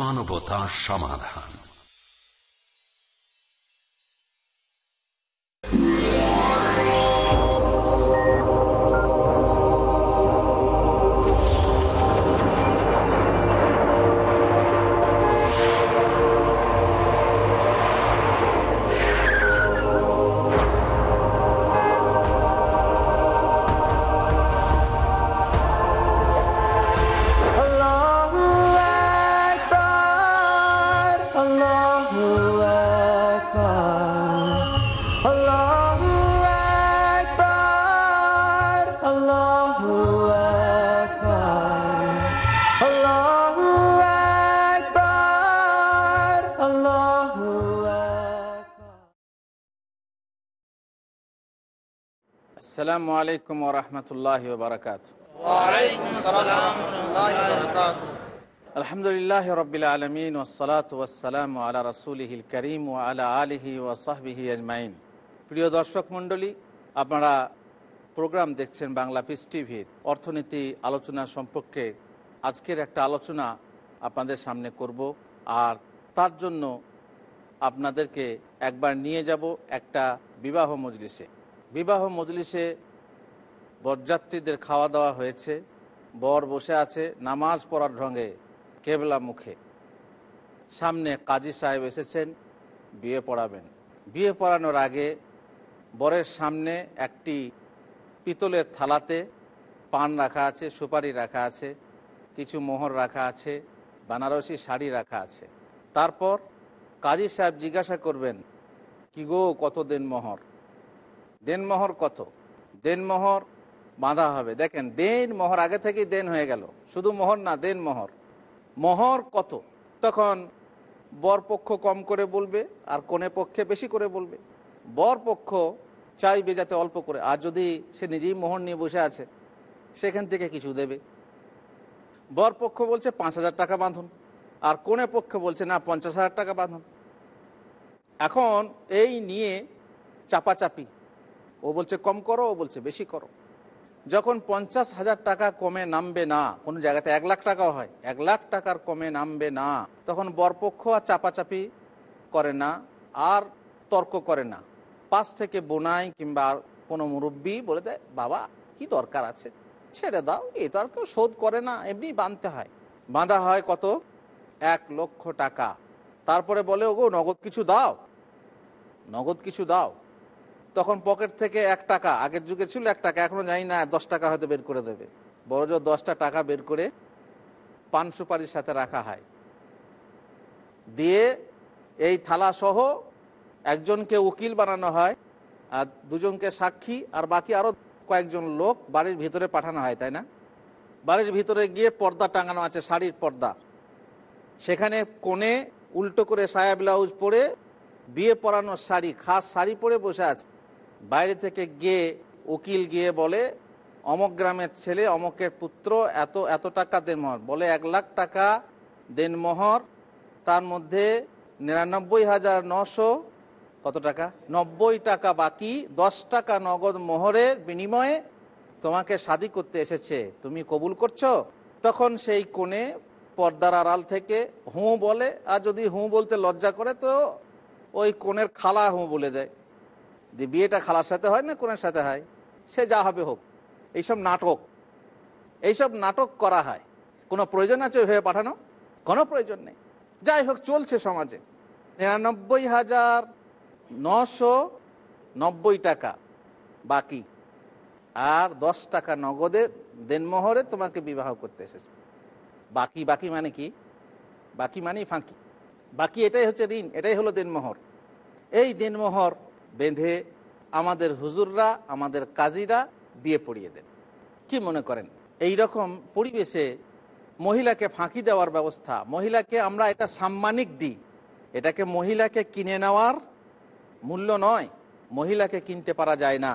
বাংলা মানবতা সমাধান আসসালামু আলাইকুম ওরহমতুল্লাহ বারকাত আলহামদুলিল্লাহ রবিল আলমিন ওসলাত ওসালাম আলা রসুলহিল করিম ও আলা আলিহি ও সাহবিহি আজমাইন। প্রিয় দর্শক মণ্ডলী আপনারা প্রোগ্রাম দেখছেন বাংলা পিস টিভির অর্থনীতি আলোচনা সম্পর্কে। আজকের একটা আলোচনা আপনাদের সামনে করব আর তার জন্য আপনাদেরকে একবার নিয়ে যাব একটা বিবাহ মজলিসে। বিবাহ মজলিসে বরযাত্রীদের খাওয়া দাওয়া হয়েছে। বর বসে আছে নামাজ পড়ার ঢঙ্গে কেবলা মুখে। সামনে কাজী সাহেব এসেছেন, বিয়ে পড়াবেন। বিয়ে পড়ানোর আগে বরের সামনে একটি পিতলের থালাতে পান রাখা আছে, সুপারি রাখা আছে, কিছু মোহর রাখা আছে, বানারসি শাড়ি রাখা আছে। তারপর কাজী সাহেব জিজ্ঞাসা করবেন, কি গো, কত দেনমোহর দেনমোহর কত? দেনমোহর বাঁধা হবে। দেখেন, দেন মোহর আগে থেকেই দেন হয়ে গেল। শুধু মোহর না, দেন মোহর। মোহর কত? তখন বর পক্ষ কম করে বলবে আর কোনে পক্ষে বেশি করে বলবে। বর পক্ষ চাইবে যাতে অল্প করে। আর যদি সে নিজেই মোহর নিয়ে বসে আছে, সেখান থেকে কিছু দেবে। বর পক্ষ বলছে, পাঁচ হাজার টাকা বাঁধুন। আর কোনে পক্ষ বলছে, না, পঞ্চাশ হাজার টাকা বাঁধুন। এখন এই নিয়ে চাপাচাপি। ও বলছে, কম করো, ও বলছে, বেশি করো। যখন পঞ্চাশ হাজার টাকা কমে নামবে না, কোনো জায়গাতে এক লাখ টাকাও হয়, এক লাখ টাকার কমে নামবে না, তখন বরপক্ষ আর চাপাচাপি করে না, আর তর্ক করে না। পাশ থেকে বোনাই কিংবা আর কোনো মুরব্বী বলে দেয়, বাবা, কি দরকার আছে? ছেড়ে দাও এ তো আর কেউ শোধ করে না, এমনি বাঁধতে হয়। বাঁধা হয় কত? এক লক্ষ টাকা। তারপরে বলে, ওগো, নগদ কিছু দাও, নগদ কিছু দাও। তখন পকেট থেকে এক টাকা, আগের যুগে ছিল এক টাকা, এখনও জানি না, দশ টাকা হয়তো বের করে দেবে। বড় জোর দশটা টাকা বের করে পান সুপারির সাথে রাখা হয়। দিয়ে এই থালা সহ একজনকে উকিল বানানো হয়, আর দুজনকে সাক্ষী, আর বাকি আরও কয়েকজন লোক বাড়ির ভিতরে পাঠানো হয়, তাই না? বাড়ির ভিতরে গিয়ে পর্দা টাঙানো আছে, শাড়ির পর্দা। সেখানে কোণে উল্টো করে সায়া ব্লাউজ পরে বিয়ে পরানোর শাড়ি, খাস শাড়ি পরে বসে আছে। বাইরে থেকে গিয়ে উকিল গিয়ে বলে, অমক গ্রামের ছেলে, অমকের পুত্র, এত এত টাকা দেনমোহর। বলে, এক লাখ টাকা দেনমোহর, তার মধ্যে নিরানব্বই হাজার নশো, কত টাকা? নব্বই টাকা বাকি, দশ টাকা নগদ মোহরের বিনিময়ে তোমাকে শাদি করতে এসেছে। তুমি কবুল করছ? তখন সেই কোণে পর্দার আড়াল থেকে হুঁ বলে, আর যদি হুঁ বলতে লজ্জা করে, তো ওই কোণের খালা হুঁ বলে দেয়। যে বিয়েটা খালার সাথে হয় না কোনের সাথে হয়, সে যা হবে হোক, এইসব নাটক এইসব নাটক করা হয়। কোনো প্রয়োজন আছে ওইভাবে পাঠানো? কোনো প্রয়োজন নেই। যাই হোক, চলছে সমাজে। নিরানব্বই হাজার নশো নব্বই টাকা বাকি। আর দশ টাকা নগদে দেনমোহরে তোমাকে বিবাহ করতে এসেছে। বাকি বাকি মানে কি? বাকি মানেই ফাঁকি। বাকি এটাই হচ্ছে ঋণ, এটাই হলো দেনমোহর। এই দিনমোহর বেঁধে আমাদের হুজুররা, আমাদের কাজীরা বিয়ে পড়িয়ে দেন। কি মনে করেন? এই রকম পরিবেশে মহিলাকে ফাঁকি দেওয়ার ব্যবস্থা, মহিলাকে আমরা এটা সাম্মানিক দিই। এটাকে মহিলাকে কিনে নেওয়ার মূল্য নয়, মহিলাকে কিনতে পারা যায় না।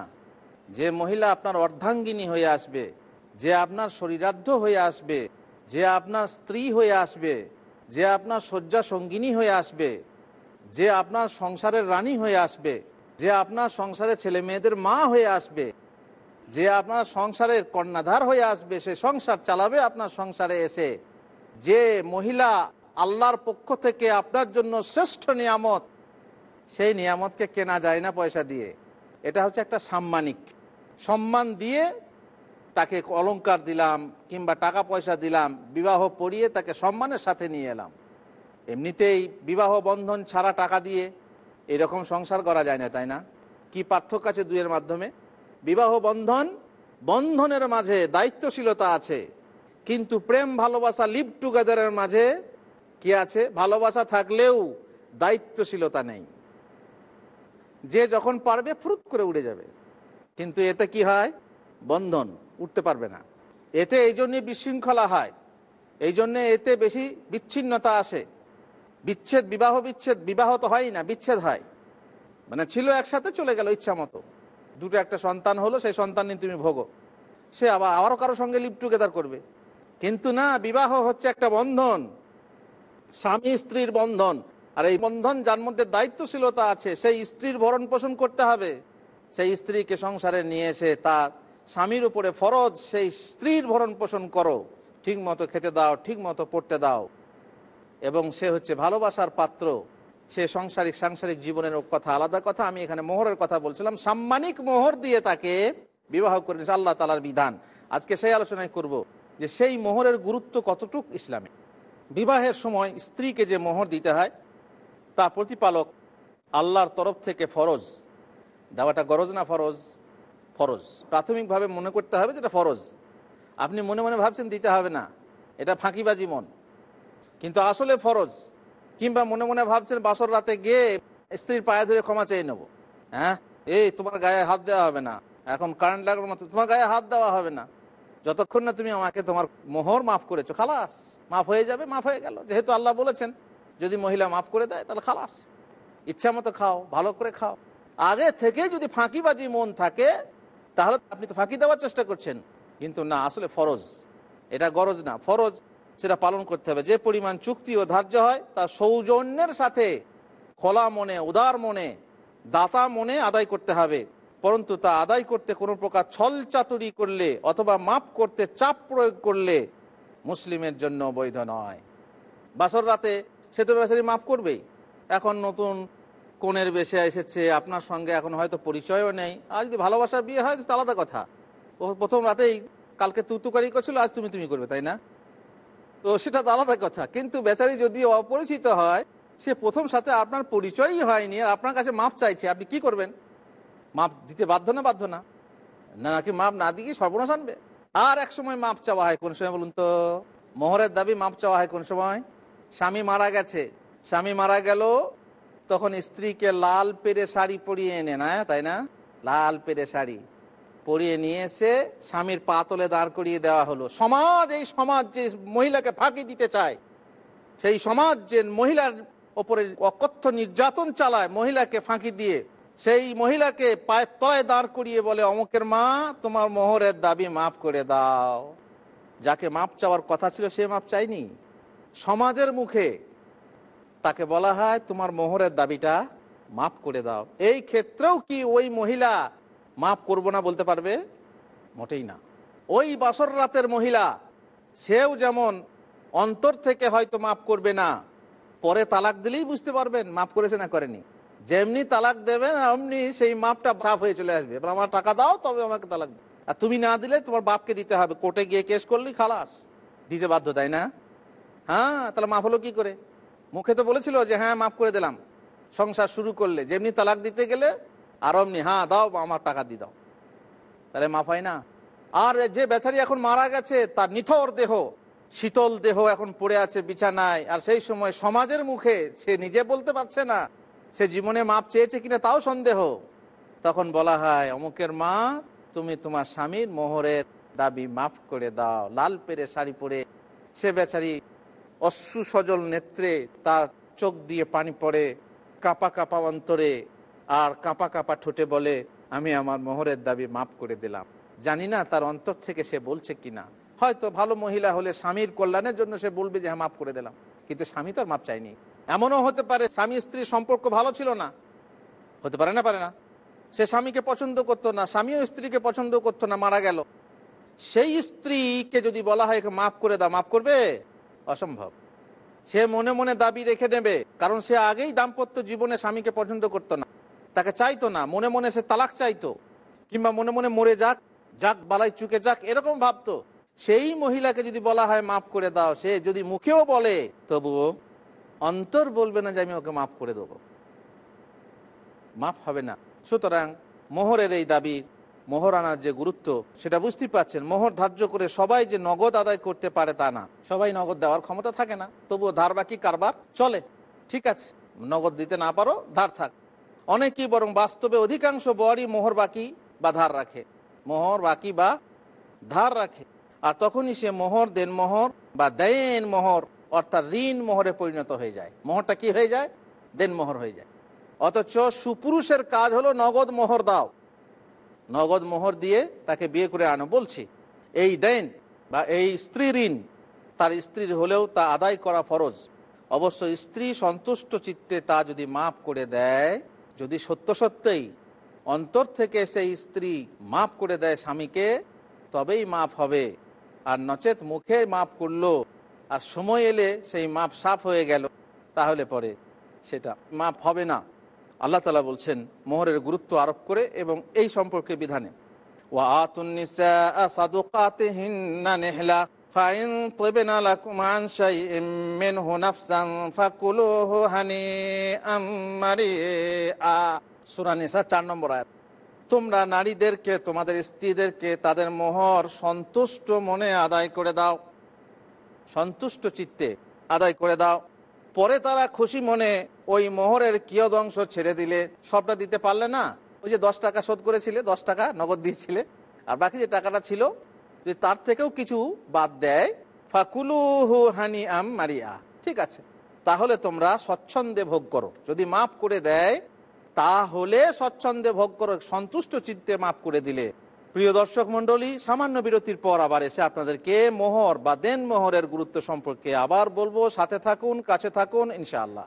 যে মহিলা আপনার অর্ধাঙ্গিনী হয়ে আসবে, যে আপনার শরীরার্ধ হয়ে আসবে, যে আপনার স্ত্রী হয়ে আসবে, যে আপনার শয্যা সঙ্গিনী হয়ে আসবে, যে আপনার সংসারের রানী হয়ে আসবে যে আপনার সংসারে ছেলে মেয়েদের মা হয়ে আসবে, যে আপনার সংসারের কর্ণাধার হয়ে আসবে, সে সংসার চালাবে আপনার সংসারে এসে। যে মহিলা আল্লাহর পক্ষ থেকে আপনার জন্য শ্রেষ্ঠ নিয়ামত, সেই নিয়ামতকে কেনা যায় না পয়সা দিয়ে। এটা হচ্ছে একটা সাম্মানিক। সম্মান দিয়ে তাকে অলংকার দিলাম কিংবা টাকা পয়সা দিলাম, বিবাহ পড়িয়ে তাকে সম্মানের সাথে নিয়ে এলাম। এমনিতেই বিবাহ বন্ধন ছাড়া টাকা দিয়ে এরকম সংসার করা যায় না, তাই না? কি পার্থক্য আছে দুইয়ের মাধ্যমে? বিবাহ বন্ধন, বন্ধনের মাঝে দায়িত্বশীলতা আছে, কিন্তু প্রেম, ভালোবাসা লিভ টুগেদারের মাঝে কি আছে? ভালোবাসা থাকলেও দায়িত্বশীলতা নেই। যে যখন পারবে ফ্রুত করে উড়ে যাবে। কিন্তু এতে কি হয়? বন্ধন উঠতে পারবে না। এতে এই জন্যে বিশৃঙ্খলা হয়। এই জন্যে এতে বেশি বিচ্ছিন্নতা আসে। বিচ্ছেদ, বিবাহ বিচ্ছেদ, বিবাহ তো হয় না, বিচ্ছেদ হয়। মানে ছিল একসাথে চলে গেল ইচ্ছা মতো। দুটো একটা সন্তান হলো, সেই সন্তান নিয়ে তুমি ভোগো। সে আবার, আবারও কারোর সঙ্গে লিভ টুগেদার করবে। কিন্তু না, বিবাহ হচ্ছে একটা বন্ধন। স্বামী স্ত্রীর বন্ধন। আর এই বন্ধন যার মধ্যে দায়িত্বশীলতা আছে, সেই স্ত্রীর ভরণ পোষণ করতে হবে। সেই স্ত্রীকে সংসারে নিয়ে এসে তার স্বামীর উপরে ফরজ সেই স্ত্রীর ভরণ পোষণ করো। ঠিক মতো খেতে দাও ঠিক মতো পড়তে দাও। এবং সে হচ্ছে ভালোবাসার পাত্র। সে সংসারিক, সাংসারিক জীবনের কথা আলাদা কথা। আমি এখানে মোহরের কথা বলছিলাম। সাম্মানিক মোহর দিয়ে তাকে বিবাহ করে নিয়েছে আল্লাহ তালার বিধান। আজকে সেই আলোচনায় করব যে সেই মোহরের গুরুত্ব কতটুক ইসলামে। বিবাহের সময় স্ত্রীকে যে মোহর দিতে হয়, তা প্রতিপালক আল্লাহর তরফ থেকে ফরজ। দেওয়াটা গরজ না ফরজ? ফরজ। প্রাথমিকভাবে মনে করতে হবে যেটা ফরজ। আপনি মনে মনে ভাবছেন দিতে হবে না। এটা ফাঁকিবাজি মন। কিন্তু আসলে ফরজ। কিংবা মনে মনে ভাবছেন বাসর রাতে গিয়ে স্ত্রীর পায়ে ধরে ক্ষমা চেয়ে নেব। হ্যাঁ? এই, তোমার গায়ে হাত দেওয়া হবে না। এখন কারেন্ট লাগার মতো তোমার গায়ে হাত দেওয়া হবে না। যতক্ষণ না তুমি আমাকে তোমার মোহর মাফ করেছ, খালাস। মাফ হয়ে যাবে, মাফ হয়ে গেল। যেহেতু আল্লাহ বলেছেন, যদি মহিলা মাফ করে দেয়, তাহলে খালাস। ইচ্ছা মতো খাও, ভালো করে খাও। আগে থেকে যদি ফাঁকিবাজি মন থাকে, তাহলে আপনি তো ফাঁকি দেওয়ার চেষ্টা করছেন। কিন্তু না, আসলে ফরজ। এটা গরজ না। ফরজ সেটা পালন করতে হবে। যে পরিমাণ চুক্তি ও ধার্য হয় তা সৌজন্যের সাথে খোলা মনে, উদার মনে, দাতা মনে আদায় করতে হবে। পরন্তু তা আদায় করতে কোনো প্রকার ছল চাতুরি করলে অথবা মাপ করতে চাপ প্রয়োগ করলে মুসলিমের জন্য বৈধ নয়। বাসর রাতে সে তো বেচারি মাফ করবেই। এখন নতুন কোণের বেশে এসেছে, আপনার সঙ্গে এখন হয়তো পরিচয়ও নেই। আর যদি ভালোবাসার বিয়ে হয় তো আলাদা কথা। ও প্রথম রাতেই কালকে তুতুকারি করছিল, আজ তুমি তুমি করবে, তাই না? তো সেটা তো আলাদা কথা। কিন্তু বেচারি যদি অপরিচিত হয়, সে প্রথম সাথে আপনার পরিচয়ই হয়নি আর আপনার কাছে মাপ চাইছে। আপনি কি করবেন? মাপ দিতে বাধ্য না বাধ্য না? নাকি মাপ না দিয়ে সর্বনাশ আনবে? আর এক সময় মাপ চাওয়া হয় কোন সময় বলুন তো? মোহরের দাবি মাপ চাওয়া হয় কোন সময়? স্বামী মারা গেছে। স্বামী মারা গেল, তখন স্ত্রীকে লাল পেরে শাড়ি পরিয়ে এনে, না, তাই না? লাল পেরে শাড়ি। পরিয়ে নিয়ে এসে স্বামীর পাতলে দাঁড় করিয়ে দেওয়া হলো। সমাজ, এই সমাজ যে মহিলাকে ফাঁকি দিতে চায়, সেই সমাজ যে মহিলার ওপরে অকথ্য নির্যাতন চালায়, মহিলাকে ফাঁকি দিয়ে, সেই মহিলাকে পায়ের তলায় দাঁড় করিয়ে বলে, অমুকের মা, তোমার মোহরের দাবি মাফ করে দাও। যাকে মাপ চাওয়ার কথা ছিল, সে মাপ চাইনি সমাজের মুখে তাকে বলা হয়, তোমার মোহরের দাবিটা মাফ করে দাও। এই ক্ষেত্রেও কি ওই মহিলা মাফ করব না বলতে পারবে? মোটেই না। ওই বাসর রাতের মহিলা, সেও যেমন অন্তর থেকে হয়তো মাফ করবে না, পরে তালাক দিলেই বুঝতে পারবেন, মাফ করেছে না করেনি। যেমনি তালাক দেবেন অমনি সেই মাপটা সাফ হয়ে চলে আসবে। এবার আমার টাকা দাও, তবে আমাকে তালাক আর তুমি না দিলে তোমার বাপকে দিতে হবে। কোর্টে গিয়ে কেস করলেই খালাস। দিতে বাধ্য, তাই না? হ্যাঁ তাহলে মাফ হলো কি করে? মুখে তো বলেছিল যে হ্যাঁ মাফ করে দিলাম। সংসার শুরু করলে। যেমনি তালাক দিতে গেলে আর অমনি হ্যাঁ দাও, আমার টাকা দিয়ে দাও। তাহলে মাফ হয় না? আর যে বেচারি এখন মারা গেছে, তার নিথর দেহ, শীতল দেহ এখন পড়ে আছে বিছানায়, আর সেই সময় সমাজের মুখে সে নিজে বলতে পারছে না, সে জীবনে মাপ চেয়েছে কিনা তাও সন্দেহ। তখন বলা হয়, অমুকের মা, তুমি তোমার স্বামীর মোহরের দাবি মাফ করে দাও, লাল পেরে শাড়ি পরে। সে বেচারি অশ্রু সজল নেত্রে তার চোখ দিয়ে পানি পড়ে, কাপা কাপা অন্তরে আর কাপা কাপা ঠোঁটে বলে, আমি আমার মোহরের দাবি মাফ করে দিলাম। জানি না তার অন্তর থেকে সে বলছে কিনা হয়তো ভালো মহিলা হলে স্বামীর কল্যাণের জন্য সে বলবে যে হ্যাঁ মাফ করে দিলাম। কিন্তু স্বামী তো আর মাপ চাইনি এমনও হতে পারে স্বামী স্ত্রীর সম্পর্ক ভালো ছিল না। হতে পারে না পারে না। সে স্বামীকে পছন্দ করতো না, স্বামীও স্ত্রীকে পছন্দ করতো না, মারা গেল। সেই স্ত্রীকে যদি বলা হয় মাফ করে দাও, মাফ করবে? অসম্ভব। সে মনে মনে দাবি রেখে নেবে, কারণ সে আগেই দাম্পত্য জীবনে স্বামীকে পছন্দ করতো না। তাকে চাইতো না, মনে মনে সে তালাক চাইতো, কিংবা মনে মনে মরে যাক যাক, বালাই চুকে যাক, এরকম ভাবতো। সেই মহিলাকে যদি বলা হয়, মাফ করে দাও। সে যদি মুখেও বলে, তবুও অন্তর বলবে না যে, আমি ওকে মাফ করে দেবো। মাফ হবে না। সুতরাং মোহরের এই দাবি, মোহর আনার যে গুরুত্ব, সেটা বুঝতেই পারছেন মোহর ধার্য করে সবাই যে নগদ আদায় করতে পারে তা না। সবাই নগদ দেওয়ার ক্ষমতা থাকে না, তবুও ধার বাকি কারবার চলে। ঠিক আছে, নগদ দিতে না পারো, ধার থাক। অনেকেই বরং বাস্তবে অধিকাংশ বরই মোহর বাকি বা ধার রাখে। মোহর বাকি বা ধার রাখে। আর তখনই সে মোহর, দেন মোহর বা দেন মোহর, অর্থাৎ ঋণ মোহরে পরিণত হয়ে যায়। মোহরটা কি হয়ে যায়? দেন মোহর হয়ে যায়। অথচ সুপুরুষের কাজ হলো নগদ মোহর দাও। নগদ মোহর দিয়ে তাকে বিয়ে করে আনো। বলছি, এই দেন বা এই স্ত্রী ঋণ, তার স্ত্রীর হলেও তা আদায় করা ফরজ। অবশ্য স্ত্রী সন্তুষ্ট চিত্তে তা যদি মাফ করে দেয় যদি সত্য সত্যই অন্তর থেকে সেই স্ত্রী মাফ করে দেয় স্বামীকে, তবেই মাফ হবে। আর নচেত মুখে মাফ করল, আর সময় এলে সেই মাপ সাফ হয়ে গেল, তাহলে পরে সেটা মাপ হবে না। আল্লাহ তালা বলছেন, মোহরের গুরুত্ব আরোপ করে এবং এই সম্পর্কে বিধানে চার নম্বর আয়াত। তোমরা নারীদেরকে, তোমাদের স্ত্রীদেরকে তাদের মোহর সন্তুষ্ট মনে আদায় করে দাও। সন্তুষ্ট চিত্তে আদায় করে দাও। পরে তারা খুশি মনে ওই মোহরের কিয়দ অংশ ছেড়ে দিলে। সবটা দিতে পারলে না? ওই যে দশ টাকা শোধ করেছিলে, দশ টাকা নগদ দিয়েছিলে। আর বাকি যে টাকাটা ছিল যদি তার থেকেও কিছু বাদ দেয়। ফাকুলুহু হানি আম মারিয়া। ঠিক আছে। তাহলে তোমরা স্বচ্ছন্দে ভোগ করো। যদি মাফ করে দেয়, তাহলে স্বচ্ছন্দে ভোগ করো। সন্তুষ্ট চিত্তে মাফ করে দিলে। প্রিয় দর্শক মন্ডলী সামান্য বিরতির পর আবার এসে আপনাদেরকে মোহর বা দেন মোহরের গুরুত্ব সম্পর্কে আবার বলব। সাথে থাকুন, কাছে থাকুন, ইনশাআল্লাহ।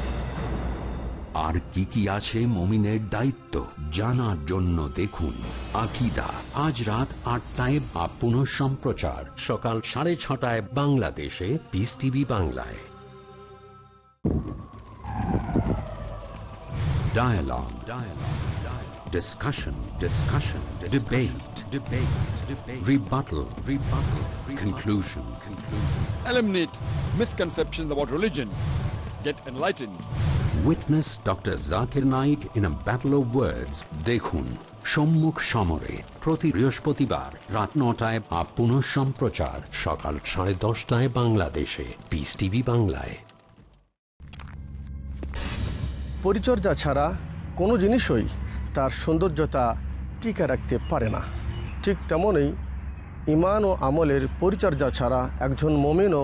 আর কি কি আছে মমিনের দায়িত্ব জানার জন্য দেখুন আকিদা আজ রাত আটটায় বা পুনঃ সম্প্রচার সকাল সাড়ে ছটায় বাংলাদেশে পিস টিভি বাংলায় Dialogue. Dialogue. Dialogue. Discussion. Discussion. Debate. Debate. Debate. Rebuttal. Rebuttal. Conclusion. Conclusion. eliminate misconceptions about religion, get enlightened. Witness doctor Zakir Naik in a battle of words দেখুন সম্মুখ সমরে প্রতি বৃহস্পতিবার রাত নটায় বা পুনঃ সম্প্রচার সকাল সাড়ে দশটায় বাংলাদেশে পিস টিভি বাংলায় পরিচর্যা ছাড়া কোনো জিনিসই তার সৌন্দর্যতা টিকে রাখতে পারে না ঠিক তেমনই ইমান ও আমলের পরিচর্যা ছাড়া একজন মমিনও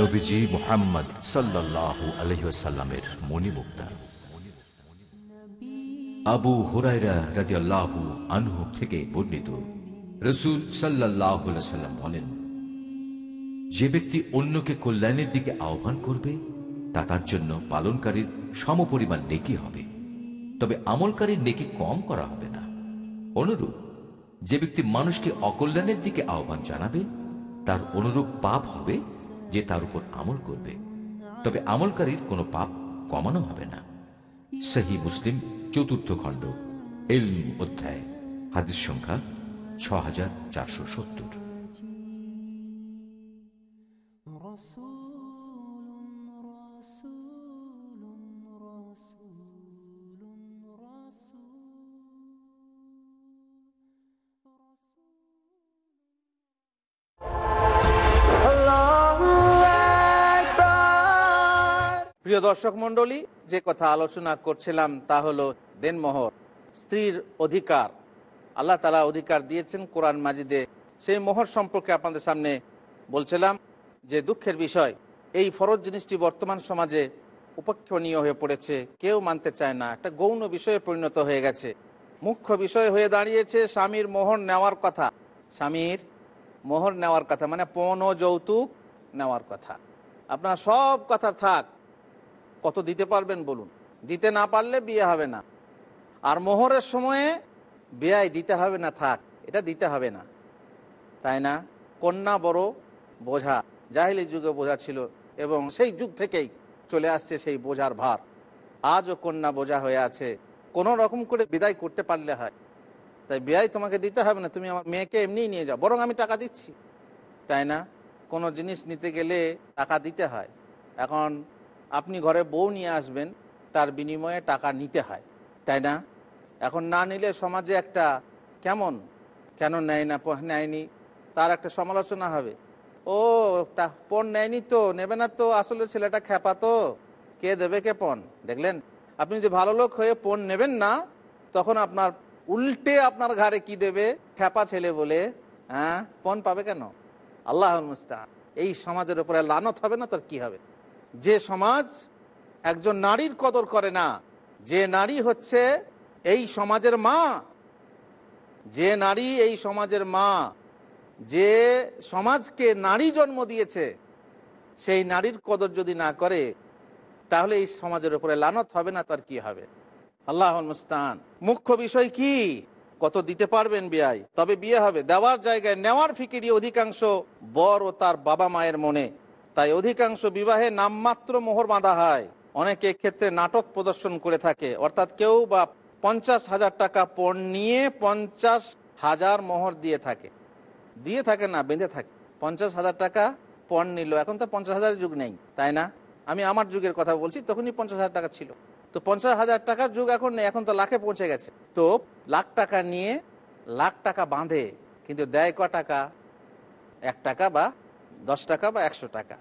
নবীজি মোহাম্মদ আবু আনহু থেকে বর্ণিত সাল্লাম বলেন, যে ব্যক্তি অন্যকে কল্যাণের দিকে আহ্বান করবে, তা তার জন্য পালনকারীর সমপরিমাণ নেকি হবে। তবে আমলকারীর নেকি কম করা হবে না। অনুরূপ, যে ব্যক্তি মানুষকে অকল্যাণের দিকে আহ্বান জানাবে, তার অনুরূপ পাপ হবে যে তার উপর আমল করবে, তবে আমলকারীর কোনো পাপ কমানো হবে না। সেহী মুসলিম, চতুর্থ খণ্ড এলম অধ্যায়, হাদিস সংখ্যা ছ হাজার চারশো সত্তর। প্রিয় দর্শক মণ্ডলী, যে কথা আলোচনা করছিলাম তা হলো দেনমোহর, স্ত্রীর অধিকার। আল্লাহ তালা অধিকার দিয়েছেন কোরআন মাজিদে। সেই মোহর সম্পর্কে আপনাদের সামনে বলছিলাম যে দুঃখের বিষয়, এই ফরজ জিনিসটি বর্তমান সমাজে উপেক্ষণীয় হয়ে পড়েছে, কেউ মানতে চায় না। একটা গৌণ বিষয়ে পরিণত হয়ে গেছে। মুখ্য বিষয় হয়ে দাঁড়িয়েছে স্বামীর মোহর নেওয়ার কথা। স্বামীর মোহর নেওয়ার কথা মানে পণ যৌতুক নেওয়ার কথা। আপনার সব কথা থাক কত দিতে পারবেন বলুন? দিতে না পারলে বিয়ে হবে না। আর মোহরের সময়ে বিয়ায় দিতে হবে না, থাক, এটা দিতে হবে না। তাই না? কন্যা বড় বোঝা, জাহিলি যুগে বোঝা ছিল এবং সেই যুগ থেকেই চলে আসছে সেই বোঝার ভার। আজও কন্যা বোঝা হয়ে আছে। কোনো রকম করে বিদায় করতে পারলে হয়। তাই বিয়াই তোমাকে দিতে হবে না, তুমি আমার মেয়েকে এমনিই নিয়ে যাও। বরং আমি টাকা দিচ্ছি। তাই না? কোনো জিনিস নিতে গেলে টাকা দিতে হয়। এখন আপনি ঘরে বউ নিয়ে আসবেন, তার বিনিময়ে টাকা নিতে হয়, তাই না? এখন না নিলে সমাজে একটা কেমন? কেন নেয় না নেয়নি? তার একটা সমালোচনা হবে। ও, তা পণ নেয়নি তো, নেবে না তো, আসলে ছেলেটা খেপা তো। কে দেবে কে পণ? দেখলেন? আপনি যদি ভালো লোক হয়ে পণ নেবেন না, তখন আপনার উল্টে আপনার ঘাড়ে কি দেবে? খেপা ছেলে বলে হ্যাঁ? পণ পাবে কেন? আল্লাহ মুস্তা এই সমাজের উপরে লানত হবে না, তোর কি হবে? যে সমাজ একজন নারীর কদর করে না, যে নারী হচ্ছে এই সমাজের মা। যে নারী এই সমাজের মা, যে সমাজকে নারী জন্ম দিয়েছে, সেই নারীর কদর যদি না করে, তাহলে এই সমাজের উপরে লানত হবে না, তার কি হবে? আল্লাহ মুস্তান মুখ্য বিষয় কি? কত দিতে পারবেন বিয়াই তবে বিয়ে হবে। দেওয়ার জায়গায় নেওয়ার ফিকিরি অধিকাংশ বর ও তার বাবা মায়ের মনে। তাই অধিকাংশ বিবাহে নামমাত্র মোহর বাঁধা হয়। অনেকে ক্ষেত্রে নাটক প্রদর্শন করে থাকে। অর্থাৎ কেউ বা পঞ্চাশ হাজার টাকা পণ নিয়ে পঞ্চাশ হাজার মোহর দিয়ে থাকে। দিয়ে থাকে না, বেঁধে থাকে। পঞ্চাশ হাজার টাকা পণ নিল। এখন তো পঞ্চাশ হাজার যুগ নেই, তাই না? আমি আমার যুগের কথা বলছি, তখনই পঞ্চাশ হাজার টাকা ছিল। তো পঞ্চাশ হাজার টাকার যুগ এখন নেই, এখন তো লাখে পৌঁছে গেছে। তো লাখ টাকা নিয়ে লাখ টাকা বাঁধে, কিন্তু দেয় ক টাকা? এক টাকা বা দশ টাকা বা একশো টাকা।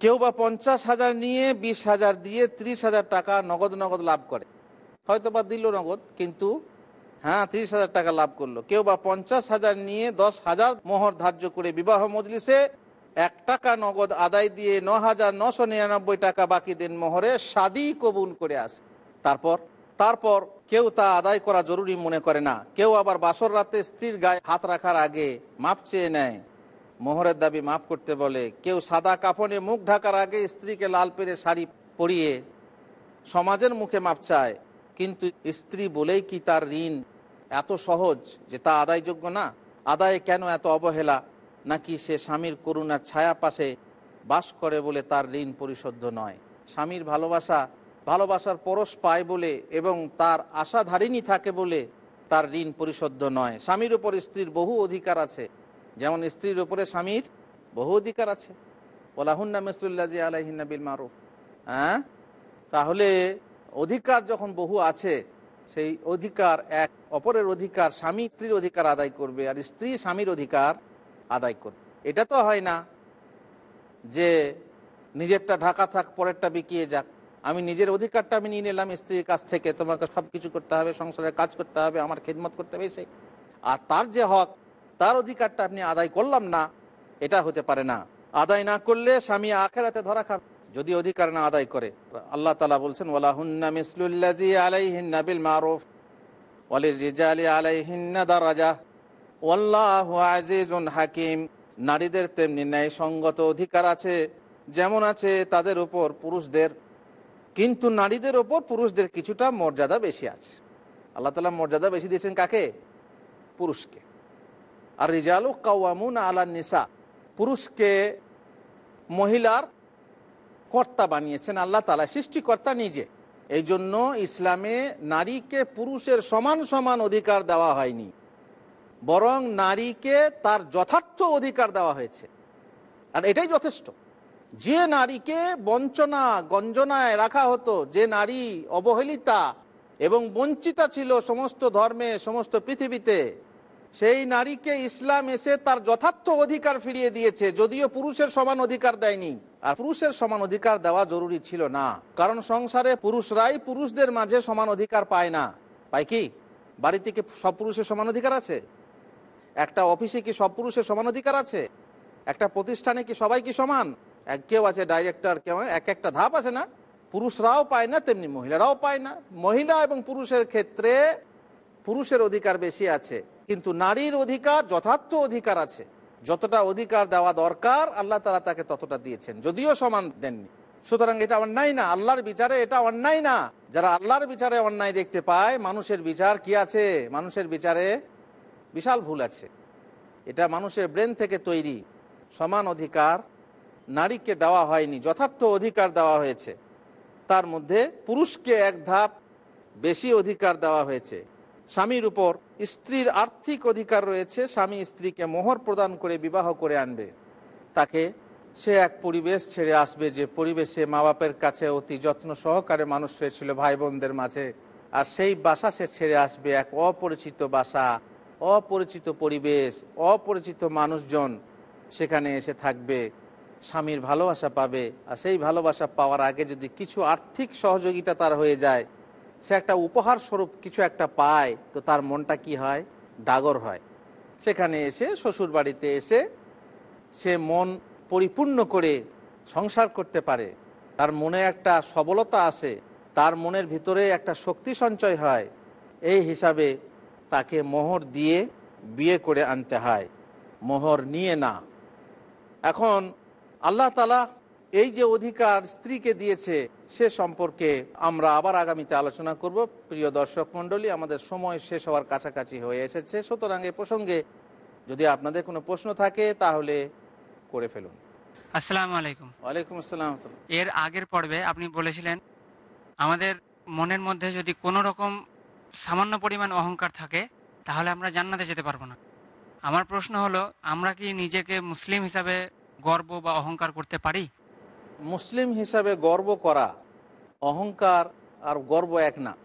কেউ বা পঞ্চাশ হাজার নিয়ে বিশ হাজার দিয়ে ত্রিশ হাজার টাকা নগদ নগদ লাভ করে। হয়তো বা দিল নগদ, কিন্তু হ্যাঁ ত্রিশ হাজার টাকা লাভ করল। কেউ বা পঞ্চাশ হাজার নিয়ে দশ হাজার মোহর ধার্য করে বিবাহ মজলিসে এক টাকা নগদ আদায় দিয়ে ন হাজার নশো নিরানব্বই টাকা বাকি দিন মোহরে সাদি কবুল করে আসে। তারপর তারপর কেউ তা আদায় করা জরুরি মনে করে না। কেউ আবার বাসর রাতে স্ত্রীর গায়ে হাত রাখার আগে মাপ চেয়ে নেয়। মোহরের দাবি মাফ করতে বলে, কেউ সাদা কাফনে মুখ ঢাকার আগে স্ত্রীকে লাল পেরে শাড়ি পরিয়ে সমাজের মুখে মাপ চায়, কিন্তু স্ত্রী বলেই কি তার ঋণ এত সহজ যে তা আদায়যোগ্য না? আদায়ে কেন এত অবহেলা? নাকি সে স্বামীর করুণার ছায়া পাশে বাস করে বলে তার ঋণ পরিশোধ নয়? স্বামীর ভালোবাসা, ভালোবাসার পরশ পায় বলে এবং তার আশাধারিণী থাকে বলে তার ঋণ পরিশোধ নয়। স্বামীর উপর স্ত্রীর বহু অধিকার আছে। যেমন স্ত্রীর উপরে স্বামীর বহু অধিকার আছে। ওলাহুন্না মেসুল্লাজি আলাহিন্না বিল মারুফ। হ্যাঁ? তাহলে অধিকার যখন বহু আছে, সেই অধিকার এক, অপরের অধিকার স্বামী স্ত্রীর অধিকার আদায় করবে আর স্ত্রী স্বামীর অধিকার আদায় করবে। এটা তো হয় না যে নিজেরটা ঢাকা থাক, পরেরটা বিকিয়ে যাক। আমি নিজের অধিকারটা আমি নিয়ে নিলাম স্ত্রীর কাছ থেকে, তোমাকে সব কিছু করতে হবে, সংসারের কাজ করতে হবে, আমার খেদমত করতে হবে, সেই। আর তার যে হক তার অধিকারটা আপনি আদায় করলাম না, এটা হতে পারে না। আদায় না করলে স্বামী আখেরাতে ধরা খাবে। যদি অধিকার না আদায় করে, আল্লাহ তালা বলছেন, ওয়ালাহুন্না মিসলুল্লাজি আলাইহিন্না বিল মারুফ ওয়ালির রিজালি আলাইহিন্না দারাজা, ওয়াল্লাহু আজিজুন হাকিম। নারীদের তেমনি ন্যায়সঙ্গত অধিকার আছে, যেমন আছে তাদের উপর পুরুষদের। কিন্তু নারীদের ওপর পুরুষদের কিছুটা মর্যাদা বেশি আছে। আল্লাহ তালা মর্যাদা বেশি দিয়েছেন কাকে? পুরুষকে। আর রিজালু কাওয়ামুন আলা নিসা পুরুষকে মহিলার কর্তা বানিয়েছেন, আল্লাহ তালা সৃষ্টিকর্তা নিজে। এই জন্য ইসলামে নারীকে পুরুষের সমান সমান অধিকার দেওয়া হয়নি। বরং নারীকে তার যথার্থ অধিকার দেওয়া হয়েছে। আর এটাই যথেষ্ট। যে নারীকে বঞ্চনা, গঞ্জনায় রাখা হতো, যে নারী অবহেলিতা এবং বঞ্চিতা ছিল সমস্ত ধর্মে, সমস্ত পৃথিবীতে সেই নারীকে ইসলাম এসে তার যথার্থ অধিকার ফিরিয়ে দিয়েছে, যদিও পুরুষের সমান অধিকার দেয়নি। আর পুরুষের সমান অধিকার দেওয়া জরুরি ছিল না, কারণ সংসারে পুরুষরাই পুরুষদের মাঝে সমান অধিকার পায় না। পায় কি? বাড়িতে কি সব পুরুষের সমান অধিকার আছে? একটা অফিসে কি সব পুরুষের সমান অধিকার আছে? একটা প্রতিষ্ঠানে কি সবাই কি সমান? এক কেউ আছে ডাইরেক্টর কেউ এক একটা ধাপ আছে না? পুরুষরাও পায় না, তেমনি মহিলারাও পায় না। মহিলা এবং পুরুষের ক্ষেত্রে পুরুষের অধিকার বেশি আছে, কিন্তু নারীর অধিকার, যথার্থ অধিকার আছে। যতটা অধিকার দেওয়া দরকার, আল্লাহ তালা তাকে ততটা দিয়েছেন, যদিও সমান দেননি। সুতরাং এটা অন্যায় না, আল্লাহর বিচারে এটা অন্যায় না। যারা আল্লাহর বিচারে অন্যায় দেখতে পায়, মানুষের বিচার কি আছে? মানুষের বিচারে বিশাল ভুল আছে। এটা মানুষের ব্রেন থেকে তৈরি, সমান অধিকার নারীকে দেওয়া হয়নি, যথার্থ অধিকার দেওয়া হয়েছে। তার মধ্যে পুরুষকে এক ধাপ বেশি অধিকার দেওয়া হয়েছে। স্বামীর উপর স্ত্রীর আর্থিক অধিকার রয়েছে, স্বামী স্ত্রীকে মোহর প্রদান করে, বিবাহ করে আনবে। তাকে সে এক পরিবেশ ছেড়ে আসবে, যে পরিবেশে মা বাপের কাছে অতি যত্ন সহকারে মানুষ হয়েছিল ভাই বোনদের মাঝে, আর সেই বাসা সে ছেড়ে আসবে, এক অপরিচিত বাসা, অপরিচিত পরিবেশ, অপরিচিত মানুষজন। সেখানে এসে থাকবে, স্বামীর ভালোবাসা পাবে, আর সেই ভালোবাসা পাওয়ার আগে যদি কিছু আর্থিক সহযোগিতা তার হয়ে যায় সে একটা উপহার স্বরূপ কিছু একটা পায়, তো তার মনটা কি হয়? ডাগর হয়। সেখানে এসে শ্বশুর বাড়িতে এসে সে মন পরিপূর্ণ করে সংসার করতে পারে। তার মনে একটা সবলতা আসে, তার মনের ভিতরে একটা শক্তি সঞ্চয় হয়। এই হিসাবে তাকে মোহর দিয়ে বিয়ে করে আনতে হয়। মোহর নিয়ে না। এখন আল্লাহ তালা এই যে অধিকার স্ত্রীকে দিয়েছে সে সম্পর্কে আমরা আবার আগামীতে আলোচনা করব। প্রিয় দর্শক মণ্ডলী আমাদের সময় শেষ হওয়ার কাছাকাছি হয়ে এসেছে। সুতরাং এ প্রসঙ্গে যদি আপনাদের কোনো প্রশ্ন থাকে তাহলে করে ফেলুন। আসসালামু আলাইকুম। ওয়ালাইকুম আসসালাম এর আগের পর্বে আপনি বলেছিলেন আমাদের মনের মধ্যে যদি কোনো রকম সামান্য পরিমাণ অহংকার থাকে তাহলে আমরা জান্নাতে যেতে পারব না। আমার প্রশ্ন হলো আমরা কি নিজেকে মুসলিম হিসাবে গর্ব বা অহংকার করতে পারি? মুসলিম হিসাবে গর্ব করা অহংকার আর গর্ব এক না।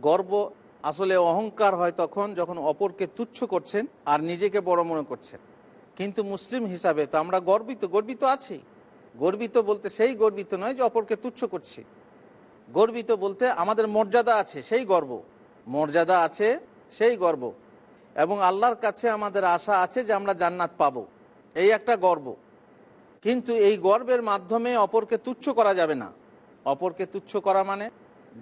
গর্ব আসলে অহংকার হয় তখন যখন অপরকে তুচ্ছ করছেন আর নিজেকে বড় মনে করছেন। কিন্তু মুসলিম হিসাবে তো আমরা গর্বিত গর্বিত আছি। গর্বিত বলতে সেই গর্বিত নয় যে অপরকে তুচ্ছ করছি। গর্বিত বলতে আমাদের মর্যাদা আছে, সেই গর্ব। মর্যাদা আছে, সেই গর্ব। এবং আল্লাহর কাছে আমাদের আশা আছে যে আমরা জান্নাত পাবো। এই একটা গর্ব। কিন্তু এই গর্বের মাধ্যমে অপরকে তুচ্ছ করা যাবে না। অপরকে তুচ্ছ করা মানে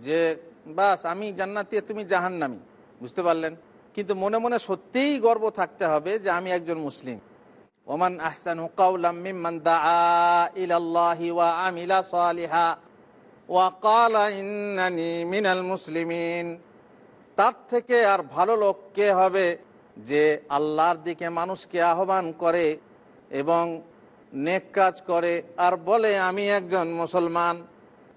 যে, বাস, আমি জান্নাতি, তুমি জাহান্নামি। বুঝতে পারলেন? কিন্তু মনে মনে সত্যিই গর্ব থাকতে হবে যে, আমি একজন মুসলিম। ওমান আহসান ইলাল্লাহি ওয়া সালিহা মিনাল মুসলিমিন। তার থেকে আর ভালো লোক কে হবে যে, আল্লাহর দিকে মানুষকে আহ্বান করে এবং নেক কাজ করে, আর বলে, আমি একজন মুসলমান।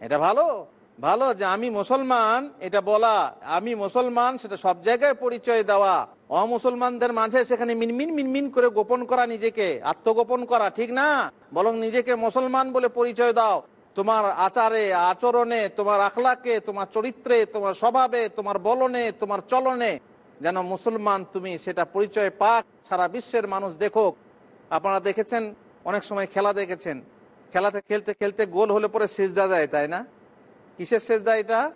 এটা ভালো? ভালো যে আমি মুসলমান, এটা বলা। আমি মুসলমান, সেটা সব জায়গায় পরিচয় দেওয়া। অমুসলমানদের মাঝে সেখানে মিনমিন মিনমিন করে গোপন করা নিজেকে, আত্মগোপন করা, ঠিক না? বরং নিজেকে মুসলমান বলে পরিচয় দাও। তোমার আচারে, আচরণে, তোমার আখলাকে, তোমার চরিত্রে, তোমার স্বভাবে, তোমার বলনে, তোমার চলনে, যেন মুসলমান তুমি সেটা পরিচয় পাক, সারা বিশ্বের মানুষ দেখুক। আপনারা দেখেছেন অনেক সময় খেলা দেখেছেন। খেলাতে খেলতে খেলতে গোল হলে পরে সেজদা দেয়, তাই না? কিসের সেজদা এটা?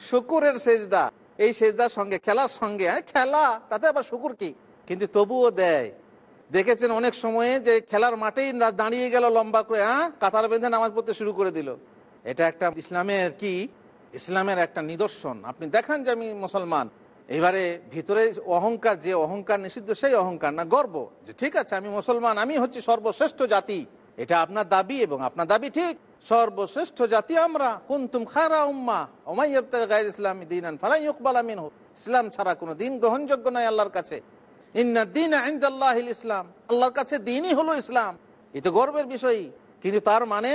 শুকুরের সেজদা। এই সেজদার সঙ্গে, খেলার সঙ্গে হ্যাঁ খেলা, তাতে আবার শুকুর কি? কিন্তু তবুও দেয়। দেখেছেন অনেক সময়ে যে খেলার মাঠেই দাঁড়িয়ে গেল লম্বা করে হ্যাঁ কাতার বেঁধে নামাজ পড়তে শুরু করে দিল। এটা একটা ইসলামের কি? ইসলামের একটা নিদর্শন। আপনি দেখান যে আমি মুসলমান। এবারে ভিতরে অহংকার, যে অহংকার নিষিদ্ধ, সেই অহংকার। না, গর্ব যে ঠিক আছে, আমি মুসলমান, আমি হচ্ছি সর্বশ্রেষ্ঠ জাতি। এটা আপনার দাবি এবং আপনার দাবি ঠিক। সর্বশ্রেষ্ঠ জাতি আমরা। কুন্তুম খারা উম্মা। ওমাইয়াবতা গায়ের ইসলাম দিন ফালাই ইসলাম ছাড়া কোনো দিন গ্রহণযোগ্য নয় আল্লাহর কাছে। দিন ইসলাম। আল্লাহর কাছে দিনই হলো ইসলাম। এ তো গর্বের বিষয় কিন্তু তার মানে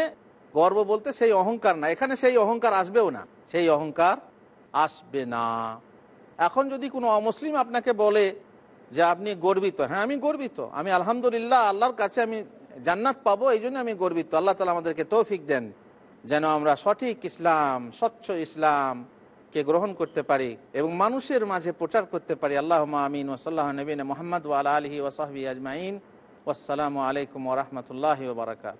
গর্ব বলতে সেই অহংকার না। এখানে সেই অহংকার আসবেও না। সেই অহংকার আসবে না। এখন যদি কোনো অমুসলিম আপনাকে বলে যে আপনি গর্বিত হ্যাঁ আমি গর্বিত, আমি আলহামদুলিল্লাহ আল্লাহর কাছে আমি জান্নাত পাবো, এই জন্য আমি গর্বিত, আল্লাহ তালা আমাদেরকে তৌফিক দেন, যেন আমরা সঠিক ইসলাম, স্বচ্ছ ইসলাম কে গ্রহণ করতে পারি এবং মানুষের মাঝে প্রচার করতে পারি। আল্লাহ আমিন ওসল্লাহ নবীন মোহাম্মদ ওয়াল আলহি ওসাহবি আজমাইন। আসসালামু আলাইকুম ওরহমতুল্লাহ বারকাত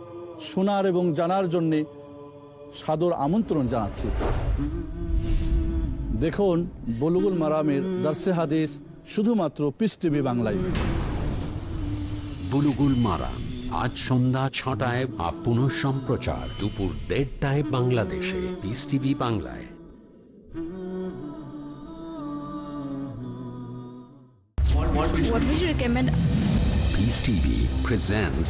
শোনার এবং জানার জন্যে সাদর আমন্ত্রণ জানাচ্ছি দেখুন বলুগুল মারামের দর্শে হাদিস শুধুমাত্র পিস টিভি বাংলায় বুলুগুল মারা আজ সন্ধ্যা ছটায় বা পুনঃ সম্প্রচার দুপুর দেড়টায় বাংলাদেশে পিস টিভি বাংলায় What would you recommend? Peace TV presents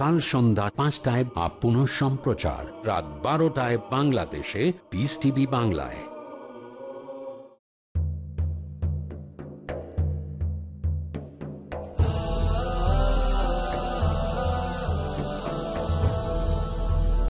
কাল সন্ধ্যা পাঁচটায় আপ পুনঃ সম্প্রচার রাত বারোটায় বাংলাদেশে পিস টিভি বাংলায়।